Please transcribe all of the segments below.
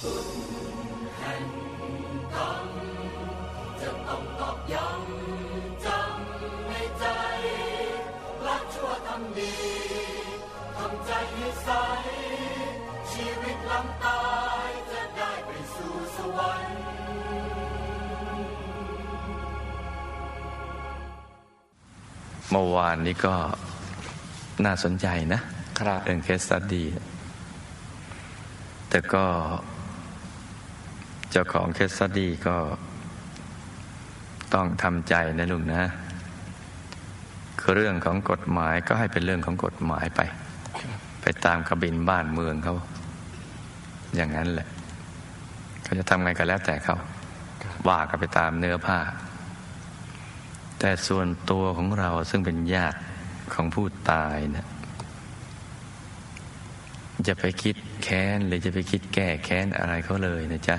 เมื่อวานนี้ก็น่าสนใจนะครับเรื่องเคสตัดดีแต่ก็ เจ้าของเคสตัดดีก็ต้องทำใจนะลุงนะคือเรื่องของกฎหมายก็ให้เป็นเรื่องของกฎหมายไป ไปตามกระบินบ้านเมืองเขาอย่างนั้นแหละ เขาจะทำไงก็แล้วแต่เขาว่ากันไปตามเนื้อผ้า แต่ส่วนตัวของเราซึ่งเป็นญาติของผู้ตายเนะจะไปคิดแค้นหรือจะไปคิดแก้แค้นอะไรเขาเลยนะจ๊ะ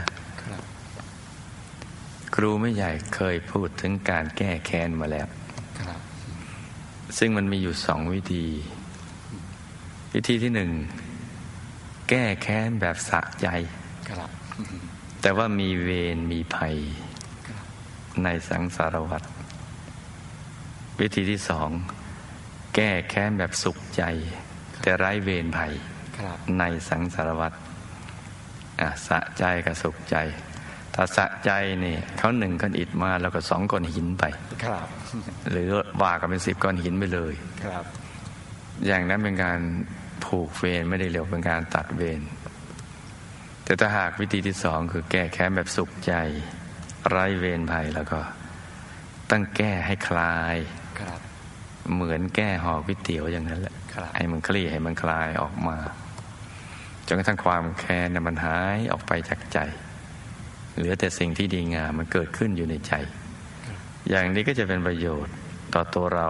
ครูไม่ใหญ่เคยพูดถึงการแก้แค้นมาแล้ว ซึ่งมันมีอยู่สองวิธี วิธีที่หนึ่ง แก้แค้นแบบสะใจ แต่ว่ามีเวรมีภัย ในสังสารวัฏวิธีที่สอง แก้แค้นแบบสุขใจ แต่ไร้เวรภัย ในสังสารวัตรสะใจกับสุขใจ ถ้าสะใจนี่เขาหนึ่งก้อนอิฐมาแล้วก็สองก้อนหินไปหรือว่ากันเป็นสิบก้อนหินไปเลยอย่างนั้นเป็นการผูกเวรไม่ได้เรียกเป็นการตัดเวรแต่ถ้าหากวิธีที่สองคือแก้แค้นแบบสุขใจไร้เวรภัยแล้วก็ต้องแก้ให้คลายเหมือนแก้ห่อก๋วยเตี๋ยวอย่างนั้นแหละให้มันคลี่ให้มันคลายออกมาจนกระทั่งความแค้นมันหายออกไปจากใจ เหลือแต่สิ่งที่ดีงามมันเกิดขึ้นอยู่ในใจ อย่างนี้ก็จะเป็นประโยชน์ต่อตัวเรา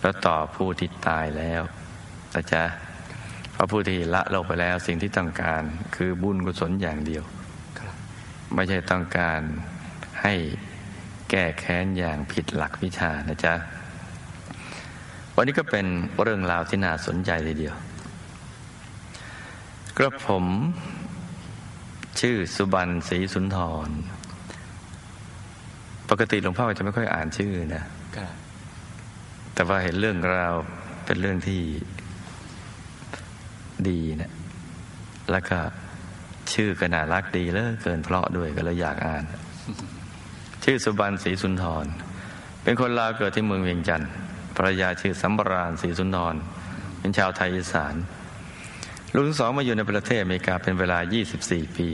แล้วต่อผู้ที่ตายแล้วนะจ๊ะพระผู้ที่ละโลกไปแล้วสิ่งที่ต้องการคือบุญกุศลอย่างเดียวไม่ใช่ต้องการให้แก้แค้นอย่างผิดหลักวิชานะจ๊ะวันนี้ก็เป็นเรื่องราวที่น่าสนใจทีเดียว กระผม ชื่อสุบันศรีสุนทร ปกติหลวงพ่อจะไม่ค่อยอ่านชื่อนะแต่ว่าเห็นเรื่องราวเป็นเรื่องที่ดีนะ แล้วก็ชื่อก็น่ารักดีเลยเกินเพราะด้วยก็เลยอยากอ่าน ชื่อสุบันศรีสุนทร เป็นคนลาวเกิดที่เมืองเวียงจันทร์ภรรยาชื่อสัมบราณศรีสุนทร เป็นชาวไทยอีสาน ลูกทั้งสองมาอยู่ในประเทศอเมริกาเป็นเวลา 24 ปี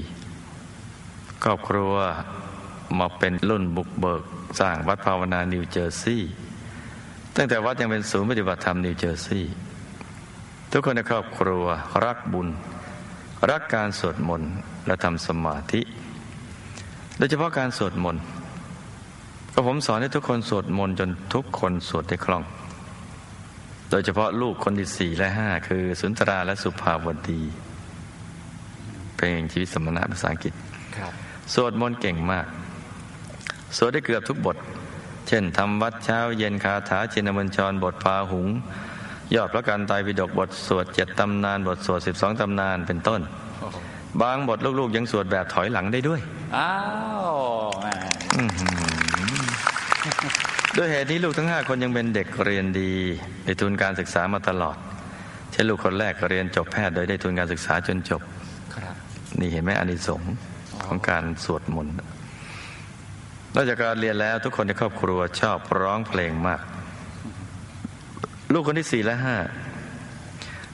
ครอบครัวมาเป็นรุ่นบุกเบิก สร้างวัดภาวนานิวเจอร์ซีย์ตั้งแต่วัดยังเป็นศูนย์ปฏิบัติธรรมนิวเจอร์ซีย์ทุกคนในครอบครัวรักบุญ รักการสวดมนต์และทำสมาธิ โดยเฉพาะการสวดมนต์ก็ผมสอนให้ทุกคนสวดมนต์จนทุกคนสวดได้คล่อง โดยเฉพาะลูกคนที่สี่และห้าคือสุนทราและสุภาวดี เป็นชีวิตสมณะภาษาอังกฤษสวดมนต์เก่งมาก สวดได้เกือบทุกบท เช่นทำวัดเช้าเย็นคาถาชินมัญชรบทพาหุง ยอดพระการตายวิดกบทสวดเจ็ดตำนาน บทสวดสิบสองตำนานเป็นต้น บางบทลูกๆ ยังสวดแบบถอยหลังได้ด้วย อ้าว ด้วยเหตุนี้ลูกทั้งห้าคนยังเป็นเด็กเรียนดีได้ทุนการศึกษามาตลอด เช่นลูกคนแรกเรียนจบแพทย์โดยได้ทุนการศึกษาจนจบนี่เห็นไหมอานิสงส์ของการสวดมนต์นอกจากการเรียนแล้วทุกคนในครอบครัวชอบร้องเพลงมาก ลูกคนที่สี่และห้า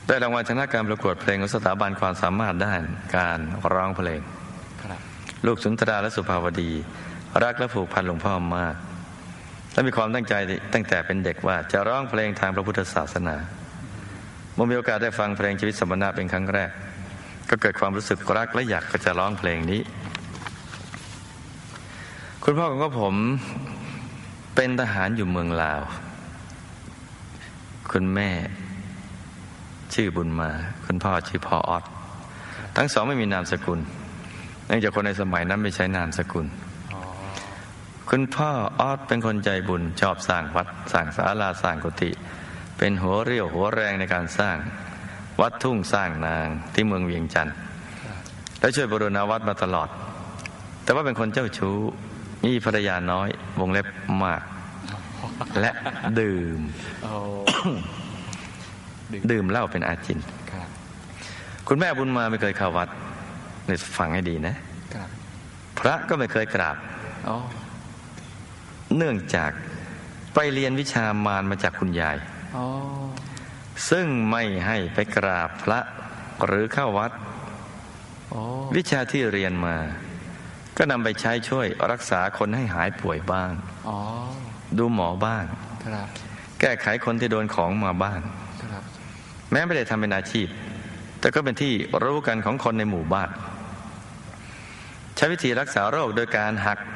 ได้รางวัลชนะการประกวดเพลงของสถาบันความสามารถด้านการร้องเพลง ลูกสุนทราและสุภาวดี รักและผูกพันหลวงพ่อมาก และมีความตั้งใจตั้งแต่เป็นเด็กว่าจะร้องเพลงทางพระพุทธศาสนาเมื่อมีโอกาสได้ฟังเพลงชีวิตสมณะเป็นครั้งแรก ก็เกิดความรู้สึกรักและอยากจะร้องเพลงนี้ คุณพ่อของผมเป็นทหารอยู่เมืองลาว คุณแม่ ชื่อบุญมา คุณพ่อชื่อพ่อออดทั้งสองไม่มีนามสกุล เนื่องจากคนในสมัยนั้นไม่ใช้นามสกุล คุณพ่อออดเป็นคนใจบุญชอบสร้างวัดสร้างศาลาสร้างกุฏิเป็นหัวเรี่ยวหัวแรงในการสร้าง วัดทุ่งสร้างนางที่เมืองเวียงจันทร์และและช่วยบรุณาวัดมาตลอด แต่ว่าเป็นคนเจ้าชู้มีภรรยาน้อยวงเล็บมาก และดื่มโอ้ดื่มเหล้าเป็นอาจินครับคุณแม่บุญมาไม่เคยเข้าวัดนี่ฟังให้ดีนะครับพระก็ไม่เคยกราบโอ้ เนื่องจากไปเรียนวิชามารมาจากคุณยายโอ้ซึ่งไม่ให้ไปกราบพระหรือเข้าวัดโอ้วิชาที่เรียนมา ก็นำไปใช้ช่วยรักษาคนให้หายป่วยบ้างอ๋อดูหมอบ้างครับแก้ไขคนที่โดนของมาบ้างครับแม้ไม่ได้ทำเป็นอาชีพ แต่ก็เป็นที่รู้กันของคนในหมู่บ้าน ใช้วิธีรักษาโรคโดยการหักหั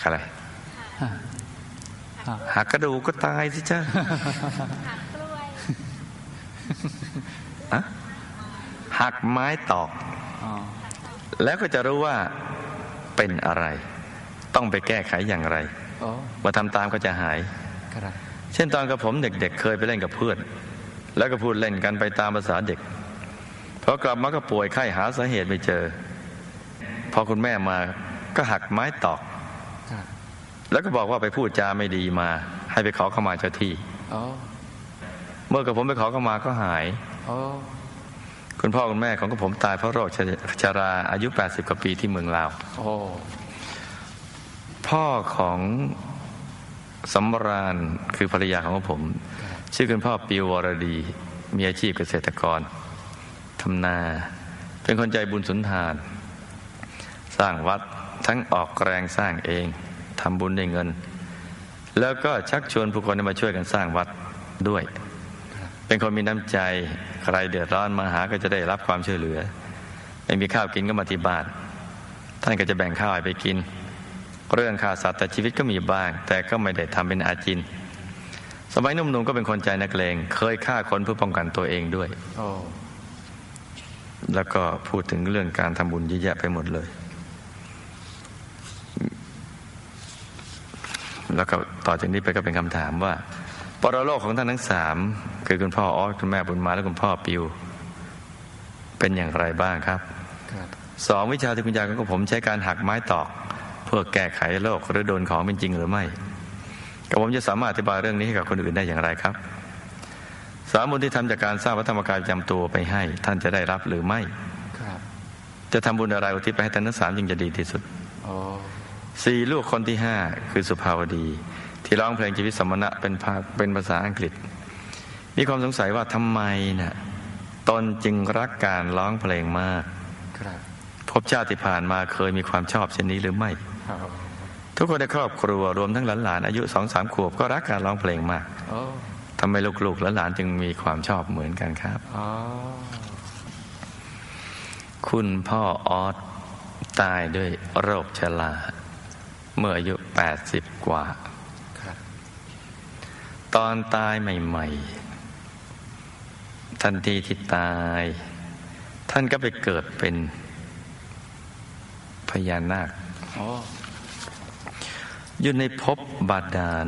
กอะไรฮะฮะหักกระดูกก็ตายสิจ้าหักกล้วยอะหักไม้ตอกอ๋อแล้วก็จะรู้ว่าเป็นอะไร ต้องไปแก้ไขอย่างไรโอ้มาทำตามก็จะหายครับเช่นตอนกับผมเด็กๆเคยไปเล่นกับเพื่อน แล้วก็พูดเล่นกันไปตามภาษาเด็กพอกลับมาก็ป่วยไข้หาสาเหตุไม่เจอ พอคุณแม่มาก็หักไม้ตอกครับ แล้วก็บอกว่าไปพูดจาไม่ดีมา ให้ไปขอเข้ามาเจ้าที่โอ้เมื่อกับผมไปขอเข้ามาก็หายโอ้คุณพ่อคุณแม่ของกับผมตายเพราะโรคชราอายุ 80 กว่าปีที่เมืองลาวโอ้พ่อของสำราญคือภรรยาของผม ชื่อคุณพ่อปิววรดี มีอาชีพเกษตรกรทำนา เป็นคนใจบุญสุนทาน สร้างวัดทั้งออกแรงสร้างเอง ทำบุญด้วยเงิน แล้วก็ชักชวนผู้คนให้มาช่วยกันสร้างวัดด้วย เป็นคนมีน้ำใจใครเดือดร้อนมาหาก็จะได้รับความช่วยเหลือ ไม่มีข้าวกินก็มาที่บ้านท่านก็จะแบ่งข้าวให้ไปกิน เรื่องฆ่าสัตว์แต่ชีวิตก็มีบ้าง แต่ก็ไม่ได้ทำเป็นอาจิน สมัยหนุ่มๆก็เป็นคนใจนักเลงเคยฆ่าคนเพื่อป้องกันตัวเองด้วยโอ้แล้วก็พูดถึงเรื่องการทำบุญเยอะแยะไปหมดเลย แล้วก็ต่อจากนี้ไปก็เป็นคำถามว่า ปรโลกของท่านทั้งสามคือคุณพ่อออสคุณแม่บุญมาและคุณพ่อปิว เป็นอย่างไรบ้างครับครับสองวิชาที่คุณยายของผมใช้การหักไม้ตอก เพื่อแก้ไขโรคหรือโดนของเป็นจริงหรือไม่กับผมจะสามารถอธิบายเรื่องนี้ให้กับคนอื่นได้อย่างไรครับ สามบุญที่ทำจากการสร้างวัฒธรรมกายประจำตัวไปให้ ท่านจะได้รับหรือไม่ครับจะทำบุญอะไรอุทิศไปให้ท่านทั้งสามจึงจะดีที่สุดโอ้ สี่ลูกคนที่ห้าคือสุภาวดี ที่ร้องเพลงชีวิตสมณะเป็นภาเป็นภาษาอังกฤษ มีความสงสัยว่าทำไมน่ะตนจึงรักการร้องเพลงมากครับพบชาติที่ผ่านมาเคยมีความชอบเช่นนี้หรือไม่โอ้ทุกคนในครอบครัวรวมทั้งหลานๆอายุสองสามขวบก็รักการร้องเพลงมากโอ้ทำไมลูกๆและหลานจึงมีความชอบเหมือนกันครับอ๋อคุณพ่อออสตายด้วยโรคชรา เมื่ออายุ80กว่าครับตอนตายใหม่ๆ ทันทีที่ตาย ท่านก็ไปเกิดเป็นพญานาคโอ้อยู่ในภพบาดาล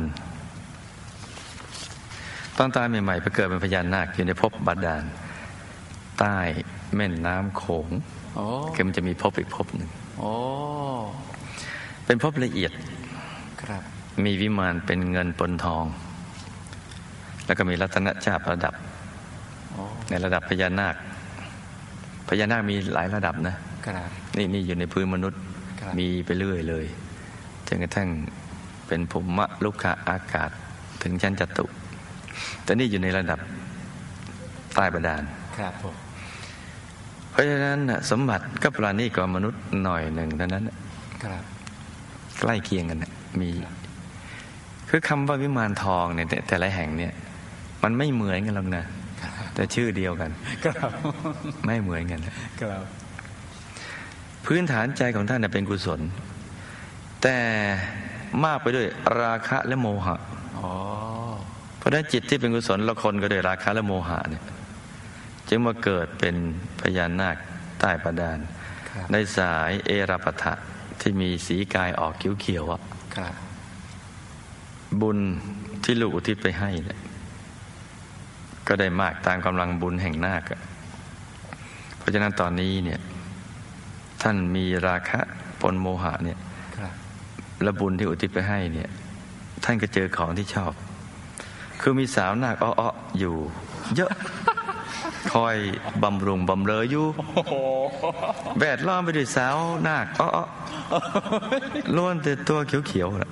ตอนตายใหม่ๆไปเกิดเป็นพญานาคอยู่ในภพบาดาล ใต้แม่น้ำโขงโอ้คือมันจะมีภพอีกภพหนึ่งโอ้ เป็นภพละเอียดครับมีวิมานเป็นเงินปนทอง แล้วก็มีรัตนชาติระดับโอ้ในระดับพญานาค พญานาคมีหลายระดับนะครับนี่นี่อยู่ในพื้นมนุษย์ครับมีไปเรื่อยเลยจนกระทั่งเป็นภูมะลุกขะอากาศถึงชั้นจตุแต่นี่อยู่ในระดับใต้บาดาลครับผมเพราะฉะนั้นน่ะสมบัติก็ปราณีกว่ามนุษย์หน่อยหนึ่งเท่านั้นน่ะครับ ใกล้เคียงกันน่ะมี คือคำว่าวิมานทองเนี่ยแต่แต่ละแห่งเนี่ย มันไม่เหมือนกันหรอกนะแต่ชื่อเดียวกันครับไม่เหมือนกันครับพื้นฐานใจของท่านน่ะเป็นกุศล แต่มากไปด้วยราคะและโมหะอ๋อเพราะฉะนั้นจิตที่เป็นกุศลละคนก็ด้วยราคะและโมหะเนี่ยจึงมาเกิดเป็นพญานาคใต้ประดานครับในสายเอราปทะ ที่มีสีกายออกเขียวๆอะครับบุญที่ลูกอุทิศไปให้เนี่ยก็ได้มากตามกำลังบุญแห่งนาคอะเพเพราะฉะนั้นตอนนี้เนี่ย ท่านมีราคะปนโมหะเนี่ยครับและบุญที่อุทิศไปให้เนี่ย ท่านก็เจอของที่ชอบ คือมีสาวนาคอ้อๆอยู่ เยอะ คอยบำรุงบำเรออยู่แวดล้อมไปด้วยสาวนาคอ้อๆล้วนแต่ตัวเขียวๆน่ะ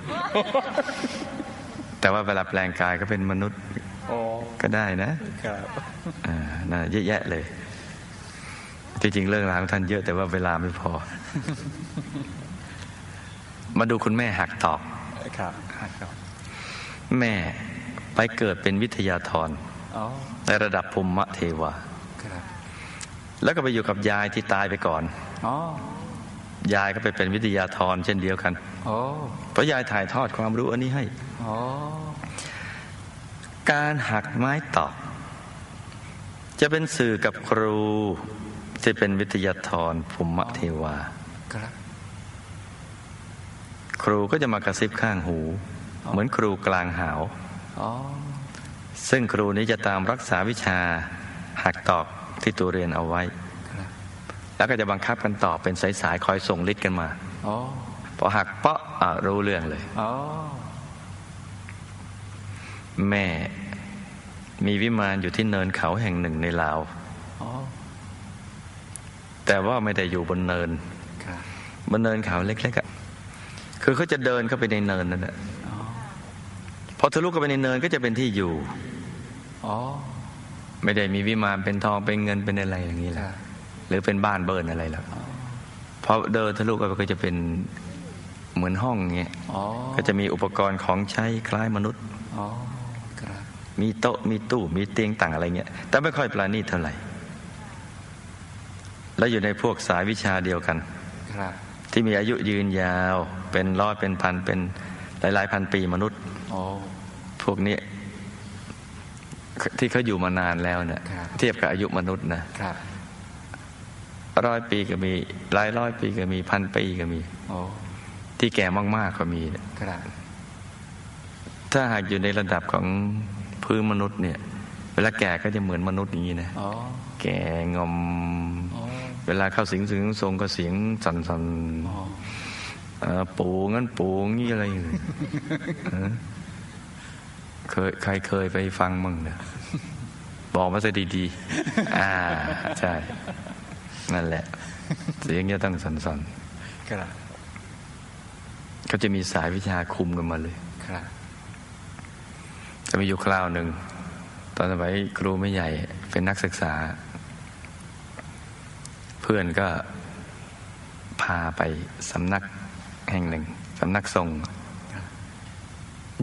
แต่ว่าเวลาแปลงกายก็เป็นมนุษย์โอ้ก็ได้นะครับอ่าน่าเยอะแยะเลยจริงๆเรื่องราวของท่านเยอะแต่ว่าเวลาไม่พอ มาดูคุณแม่หักตอกครับครับแม่ไปเกิดเป็นวิทยาธรอ๋อ ในระดับภูมิเทวาครับแล้วก็ไปอยู่กับยายที่ตายไปก่อนอ๋อยายก็ไปเป็นวิทยาธรเช่นเดียวกันโอ้เพราะยายถ่ายทอดความรู้อันนี้ให้โอ้การหักไม้ตอกจะเป็นสื่อกับครูที่เป็นวิทยาธรภูมิเทวาครับครูก็จะมากระซิบข้างหู เหมือนครูกลางหาวอ๋อ ซึ่งครูนี้จะตามรักษาวิชาหักตอกที่ตัวเรียนเอาไว้ครับแล้วก็จะบังคับกันต่อเป็นสายๆคอยส่งฤทธิ์กันมาโอ้พอหักเปาะอะรู้เรื่องเลยอ๋อแม่มีวิมานอยู่ที่เนินเขาแห่งหนึ่งในลาวอ๋อแต่ว่าไม่ได้อยู่บนเนินครับบนเนินเขาเล็กๆอะคือเขาจะเดินเข้าไปในเนินนั่นแหละอ๋อ พอทะลุเข้าไปในเนินก็จะเป็นที่อยู่ อ๋อ ไม่ได้มีวิมานเป็นทองเป็นเงินเป็นอะไรอย่างนี้แหคละรับหรือเป็นบ้านเบิร์นอะไรหรอกพอเดินทะลุเข้าไปก็จะเป็นเหมือนห้องเงี้ยอ๋อก็จะมีอุปกรณ์ของใช้คล้ายมนุษย์อ๋อครับมีโต๊ะมีตู้มีเตียงต่างอะไรเงี้ย แต่ไม่ค่อยปราณีตเท่าไหร่ แล้วอยู่ในพวกสายวิชาเดียวกันครับที่มีอายุยืนยาว เป็นร้อยเป็นพันเป็น หลายๆพันปีมนุษย์โอ้พวกนี้ที่เขาอยู่มานานแล้วเนี่ยครับเทียบกับอายุมนุษย์นะครับร้อยปีก็มีหลายร้อยปีก็มีพันปีก็มีโอ้ที่แก่มาก ๆ ก็มีครับถ้าหากอยู่ในระดับของพื้นมนุษย์เนี่ย เวลาแก่ก็จะเหมือนมนุษย์อย่างนี้นะอ๋อแก่งอมอ๋อเวลาเข้าสิงสิงทรงก็เสียงสั่นสันอ๋อเอ่อ ปูงั้นปูงี้อะไรอย่างเงี้ยเออเคยใครเคยไปฟังมั่งเนี่ยบอกมาซะดีๆ อ่า ใช่ นั่นแหละ เสียงจะต้องสันสันครับๆเขาจะมีสายวิชาคุมกันมาเลยครับจะมีอยู่คราวหนึ่ง ตอนสมัยครูไม่ใหญ่ เป็นนักศึกษา เพื่อนก็พาไปสำนัก แห่งหนึ่งสำนักทรง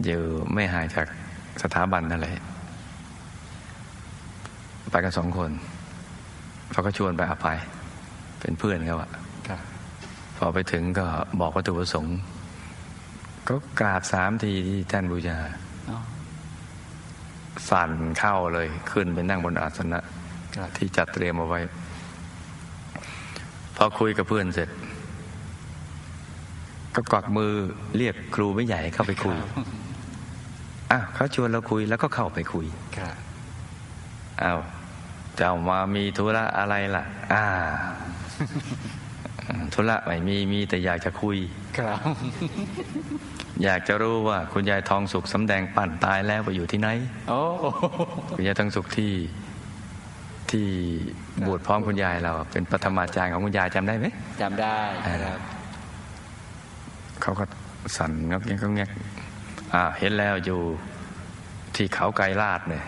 อยู่ไม่ห่างจากสถาบันนั่นแหละไปกันสองคนเขาก็ชวนไปเอาไป เป็นเพื่อนเขาอะครับพอไปถึงก็บอกวัตถุประสงค์ ก็กราบสามทีที่ท่านบูชาอ๋อสั่นเข้าเลยขึ้นไปนั่งบนอาสนะครับที่จัดเตรียมเอาไว้ พอคุยกับเพื่อนเสร็จ ก็กวักมือเรียกครูไม่ใหญ่เข้าไปคุยอ้าวเขาชวนเราคุยแล้วก็เข้าไปคุยครับอ้าวเจ้ามามีธุระอะไรล่ะ อ่าธุระไม่มีมีแต่อยากจะคุยครับอยากจะรู้ว่าคุณยายทองสุขสำแดงปั่นตายแล้วไปอยู่ที่ไหนโอ้คุณยายทองสุขที่ที่บวชพร้อมคุณยายเรา เป็นปฐมาจารย์ของคุณยายจำได้ไหมจำได้ครับ เขาก็สั่นงอกแงกงอกแงกอ่าเห็นแล้วอยู่ที่เขาไกรลาดเนี่ย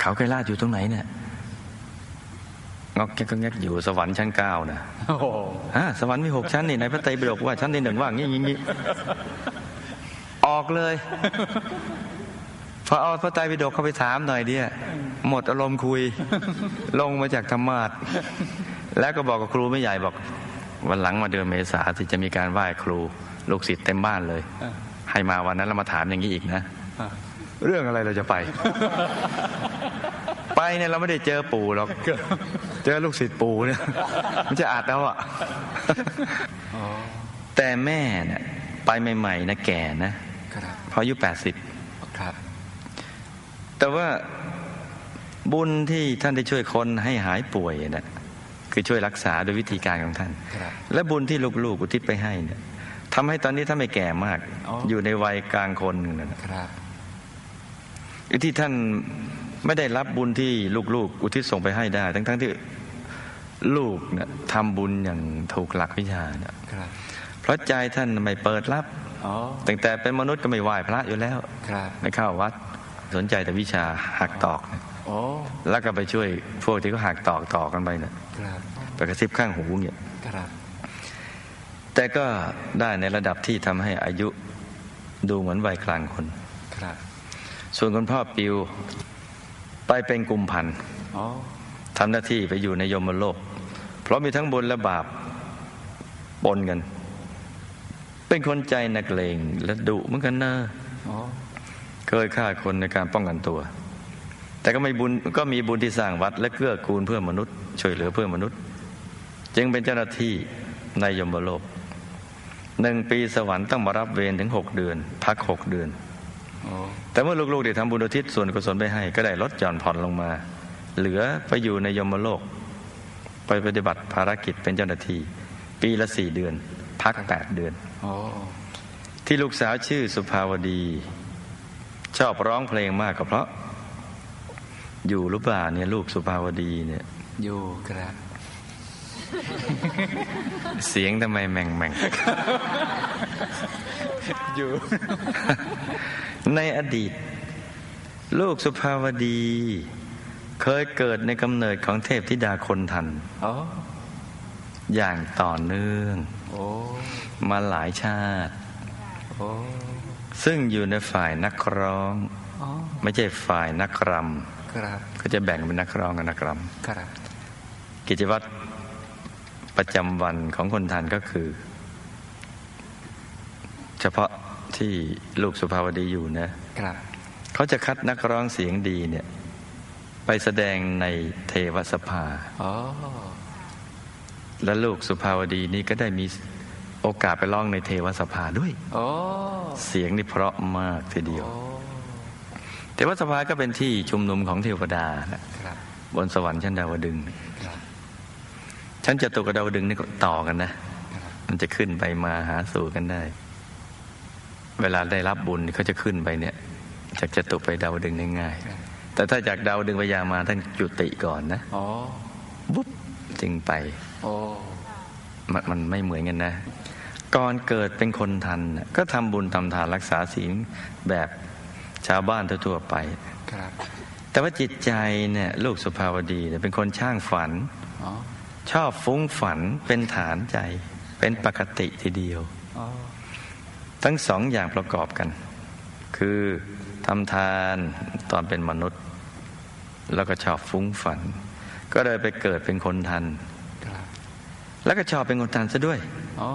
เขาไกรลาดอยู่ตรงไหนเนี่ยงอกแงกงอกแงกอยู่สวรรค์ชั้นเก้านะโอ้โหฮะสวรรค์มีหกชั้นนี่ในพระไตรปิฎกว่าชั้นที่หนึ่งว่างี้งี้งี้ออกเลย พอเอาพระไตรปิฎกเข้าไปถามหน่อยเดียหมดอารมณ์คุย ลงมาจากธรรมาสแล้วก็บอกกับครูไม่ใหญ่บอก วันหลังมาเดือนเมษาที่จะมีการไหว้ครูลูกศิษย์เต็มบ้านเลย ให้มาวันนั้นเรามาถามอย่างนี้อีกนะ เรื่องอะไรเราจะไป ไปเนี่ยเราไม่ได้เจอปู่หรอกเจอลูกศิษย์ปู่เนี่ยมันจะอาจแล้วอะอ๋อแต่แม่เนี่ยไปใหม่ๆนะแก่นะครับพออายุแปดสิบครับแต่ว่าบุญที่ท่านได้ช่วยคนให้หายป่วยนะ คือช่วยรักษาโดยวิธีการของท่านครับและบุญที่ลูกๆอุทิศไปให้เนี่ยทำให้ตอนนี้ท่านไม่แก่มากอ๋อออยู่ในวัยกลางคนหนึ่งนะครับที่ท่านไม่ได้รับบุญที่ลูกๆ อุทิศส่งไปให้ได้ ทั้งๆที่ลูกเนี่ยทำบุญอย่างถูกหลักวิชาเนี่ยครับเพราะใจท่านไม่เปิดรับอ๋อตั้งแต่เป็นมนุษย์ก็ไม่ไหว้พระอยู่แล้วครับไม่เข้าวัด สนใจแต่วิชาหักตอกเนี่ยโอ้ แล้วก็ไปช่วยพวกที่เขาหักตอกต่อกันไปเนี่ยครับไปกระซิบข้างหูเนี่ยครับแต่ก็ได้ในระดับที่ทำให้อายุดูเหมือนวัยกลางคนครับส่วนคุณพ่อปิวไปเป็นกุมพันธ์อ๋อทำหน้าที่ไปอยู่ในยมโลก เพราะมีทั้งบุญและบาปปนกัน เป็นคนใจนักเลงและดุเหมือนกันนะอ๋อเคยฆ่าคนในการป้องกันตัว แต่ก็ไม่บุญก็มีบุญที่สร้างวัด และเกื้อกูลเพื่อมนุษย์ ช่วยเหลือเพื่อมนุษย์ จึงเป็นเจ้าหน้าที่ในยมโลกหนึ่งปีสวรรค์ต้องมารับเวรถึงหกเดือน พักหกเดือนอแต่เมื่อลูกๆได้ทำบุญอุทิศส่วนกุศลไปให้ ก็ได้ลดหย่อนผ่อนลงมา เหลือไปอยู่ในยมโลก ไปปฏิบัติภารกิจเป็นเจ้าหน้าที่ ปีละสี่เดือน พักแปดเดือนอที่ลูกสาวชื่อสุภาวดี ชอบร้องเพลงมากก็เพราะ อยู่หรือเปล่าเนี่ยลูกสุภาวดีเนี่ย อยู่ครับ เสียงทำไมแม่งแม่งอยู่ ในอดีต ลูกสุภาวดี เคยเกิดในกำเนิดของเทพธิดาคนทันอ๋ออย่างต่อเนื่องโอ้มาหลายชาติโอ้ซึ่งอยู่ในฝ่ายนักร้องอ๋อไม่ใช่ฝ่ายนักร ครับำก็จะแบ่งเป็นนักร้องกับนักรครับำกิจวัตรประจำวันของคนทันก็คือ เฉพาะที่ลูกสุภาวดีอยู่นะครับ เขาจะคัดนักร้องเสียงดีเนี่ย ไปแสดงในเทวสภาอ๋อและลูกสุภาวดีนี่ก็ได้มีโอกาสไปร้องในเทวสภาด้วยโอ้เสียงนี่เพราะมากทีเดียว โอ้เทวสภาก็เป็นที่ชุมนุมของเทวดานะครับบนสวรรค์ชั้นดาวดึงส์ครับชั้นจตุกับดาวดึงส์นี่ก็ต่อกันนะครับมันจะขึ้นไปมาหาสู่กันได้ เวลาได้รับบุญเขาจะขึ้นไปเนี่ย จากจตุไปดาวดึงส์ได้ง่ายครับแต่ถ้าจากดาวดึงส์ไปยามาท่านจุติก่อนนะอ๋อบุ๊บจึงไปโอ้มันมันไม่เหมือนกันนะ ก่อนเกิดเป็นคนทันน่ะก็ทำบุญทำทานรักษาศีลแบบ ชาวบ้านทั่วๆไปครับแต่ว่าจิตใจเนี่ยลูกสุภาวดีเนี่ยเป็นคนช่างฝันอ๋อชอบฟุ้งฝันเป็นฐานใจ เป็นปกติทีเดียวอ๋อทั้งสองอย่างประกอบกัน คือทำทานตอนเป็นมนุษย์ แล้วก็ชอบฟุ้งฝัน ก็เลยไปเกิดเป็นคนทันครับแล้วก็ชอบเป็นคนทันซะด้วยอ๋อ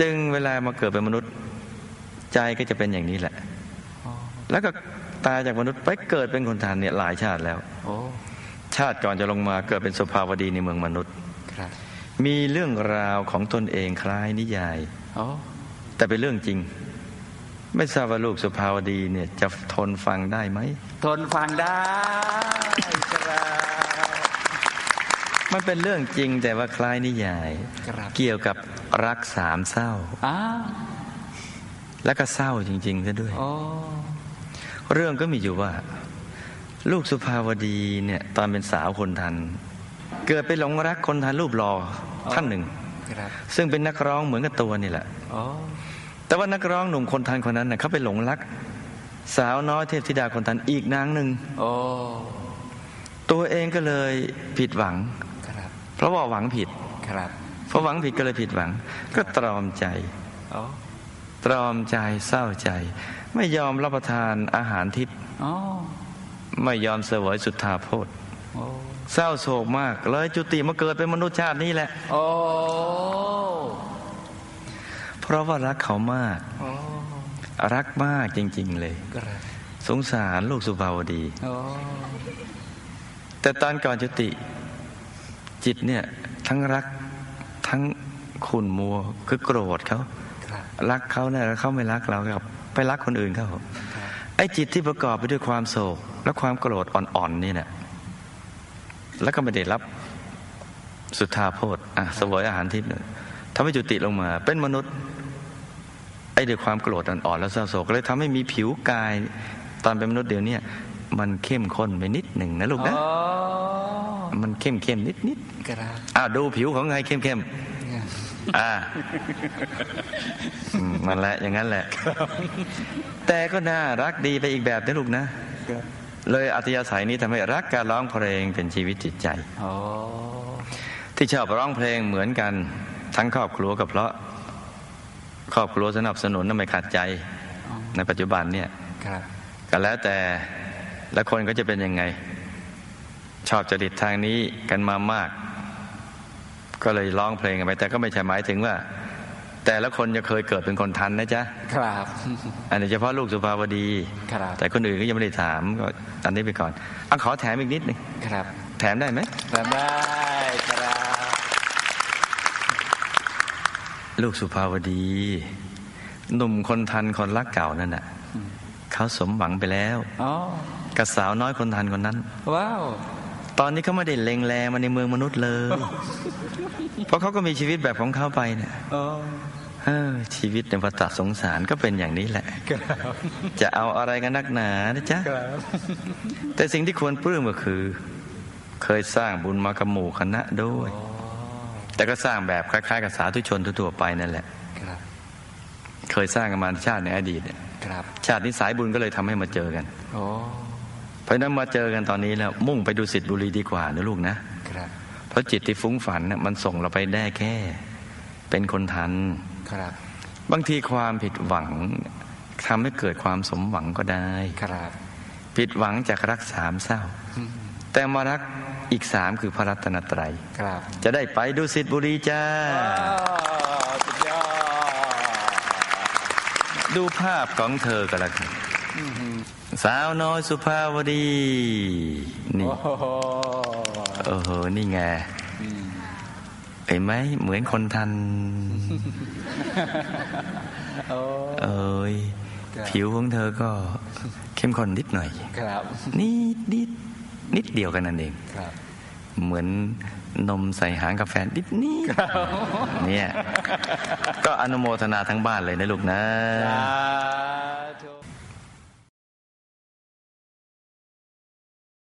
จึงเวลามาเกิดเป็นมนุษย์ ใจก็จะเป็นอย่างนี้แหละอ๋อ แล้วก็ตายจากมนุษย์ไปเกิดเป็นคนทันเนี่ยหลายชาติแล้วโอ้ชาติก่อนจะลงมาเกิดเป็นสุภาวดีในเมืองมนุษย์ครับมีเรื่องราวของตนเองคล้ายนิยายอ๋อแต่เป็นเรื่องจริง ไม่ทราบว่าลูกสุภาวดีเนี่ยจะทนฟังได้ไหม ทนฟังได้ครับมันเป็นเรื่องจริงแต่ว่าคล้ายนิยายครับเกี่ยวกับรักสามเศร้าอ้าวแล้วก็เศร้าจริงๆซะด้วยโอ้ เรื่องก็มีอยู่ว่า ลูกสุภาวดีเนี่ยตอนเป็นสาวคนทัน เกิดไปหลงรักคนทันรูปหล่อท่านหนึ่งครับซึ่งเป็นนักร้องเหมือนกับตัวนี่แหละโอ้แต่ว่านักร้องหนุ่มคนทันคนนั้นน่ะเขาไปหลงรัก สาวน้อยเทพธิดาคนทันอีกนางหนึ่งโอ้ตัวเองก็เลยผิดหวังครับเพราะว่าหวังผิดครับเพราะหวังผิดก็เลยผิดหวัง ก็ตรอมใจโอ้ตรอมใจเศร้าใจ ไม่ยอมรับประทานอาหารทิพย์โอ้ไม่ยอมเสวยสุทธาโพธโอ้เศร้าโศกมาก เลยจุติมาเกิดเป็นมนุษย์ชาตินี้แหละโอ้เพราะว่ารักเขามากโอ้รักมากจริง ๆ เลยครับสงสารลูกสุภาวดีโอ้แต่ตอนก่อนจุติ จิตเนี่ย ทั้งรักทั้งขุนมัว คือโกรธเขาครับรักเขาเนี่ยแล้วเขาไม่รักเราครับ ไปรักคนอื่นเขาครับไอ้จิตที่ประกอบไปด้วยความโศก แล้วความโกรธอ่อนๆนี่เนี่ยแล้วก็ไม่ได้รับสุทธาโพธอะเสวยอาหารทิพย์เนี่ยทำให้จุติลงมา เป็นมนุษย์ ไอ้ด้วยความโกรธอ่อนๆแล้วเศร้าโศกเลยทำให้มีผิวกายตอนเป็นมนุษย์เดี๋ยวเนี้มันเข้มข้นไปนิดหนึ่งนะลูกนะอ๋อมันเข้มเข้มนิดนิดครับๆอ่าดูผิวของไงเข้มเข้มๆ อ่าอืมนั่นแหละอย่างนั้นแหละ แต่ก็น่ารักดีไปอีกแบบนะลูกนะครับเลยอัธยาศัยนี้ทำให้รักการร้องเพลงเป็นชีวิตจิตใจโอ้ที่ชอบร้องเพลงเหมือนกัน ทั้งครอบครัวกับเพราะ ครอบครัวสนับสนุนและไม่ขัดใจ ในปัจจุบันเนี่ยครับก็แล้วแต่และคนก็จะเป็นยังไง ชอบจริตทางนี้กันมามาก ก็เลยร้องเพลงกันไป แต่ก็ไม่ใช่หมายถึงว่า แต่ละคนจะเคยเกิดเป็นคนทันนะจ๊ะครับ อันนี้เฉพาะลูกสุภาวดีครับแต่คนอื่นก็ยังไม่ได้ถามก็อันนี้ไปก่อนอะขอแถมอีกนิดหนึงครับ แถมได้ไหมรับได้ครับลูกสุภาวดี หนุ่มคนทันคนรักเก่านั่นน่ะเขาสมหวังไปแล้วอ๋อกับสาวน้อยคนทันคนนั้น ว้าว ตอนนี้เขาไม่ได้เล็งแลมาในเมืองมนุษย์เลย เพราะเขาก็มีชีวิตแบบของเขาไปเนี่ยอ๋อเออชีวิตในวัฏสงสารก็เป็นอย่างนี้แหละครับจะเอาอะไรกันนักหนานะจ๊ะครับแต่สิ่งที่ควรปลื้มก็คือ เคยสร้างบุญมากับหมู่คณะด้วย แต่ก็สร้างแบบคล้ายๆกับสาธุชนทั่วๆไปนั่นแหละครับเคยสร้างกันมาชาติในอดีตเนี่ยครับชาตินี้สายบุญก็เลยทำให้มาเจอกันโอ้เพ ราะฉะนั้นมาเจอกันตอนนี้แล้ว มุ่งไปดูสิทธิบุรีดีกว่านะลูกนะครับเพราะจิตที่ฟุ้งฝันน่ะมันส่งเราไปได้แค่ เป็นคนทันครับบางทีความผิดหวังทำให้เกิดความสมหวังก็ได้ครับผิดหวังจากรักสามเศร้า แต่มารักอีกสามคือพระรัตนตรัยครับ จะได้ไปดูสิทธิบุรีจ้าว้าวสุดยอดดูภาพของเธอก็แล้วกัน สาวน้อยสุภาวดีนี่โอ้โหโอ้โหนี่ไงเห็นไหมเหมือนคนทันโอ้เอ้ยครับผิวของเธอก็เข้มข้นนิดหน่อยครับนิดนิดนิดเดียวกันนั่นเองครับเหมือนนมใส่หางกาแฟนิดนิดเนี่ย ก็อนุโมทนาทั้งบ้านเลยนะลูกนะสาธุ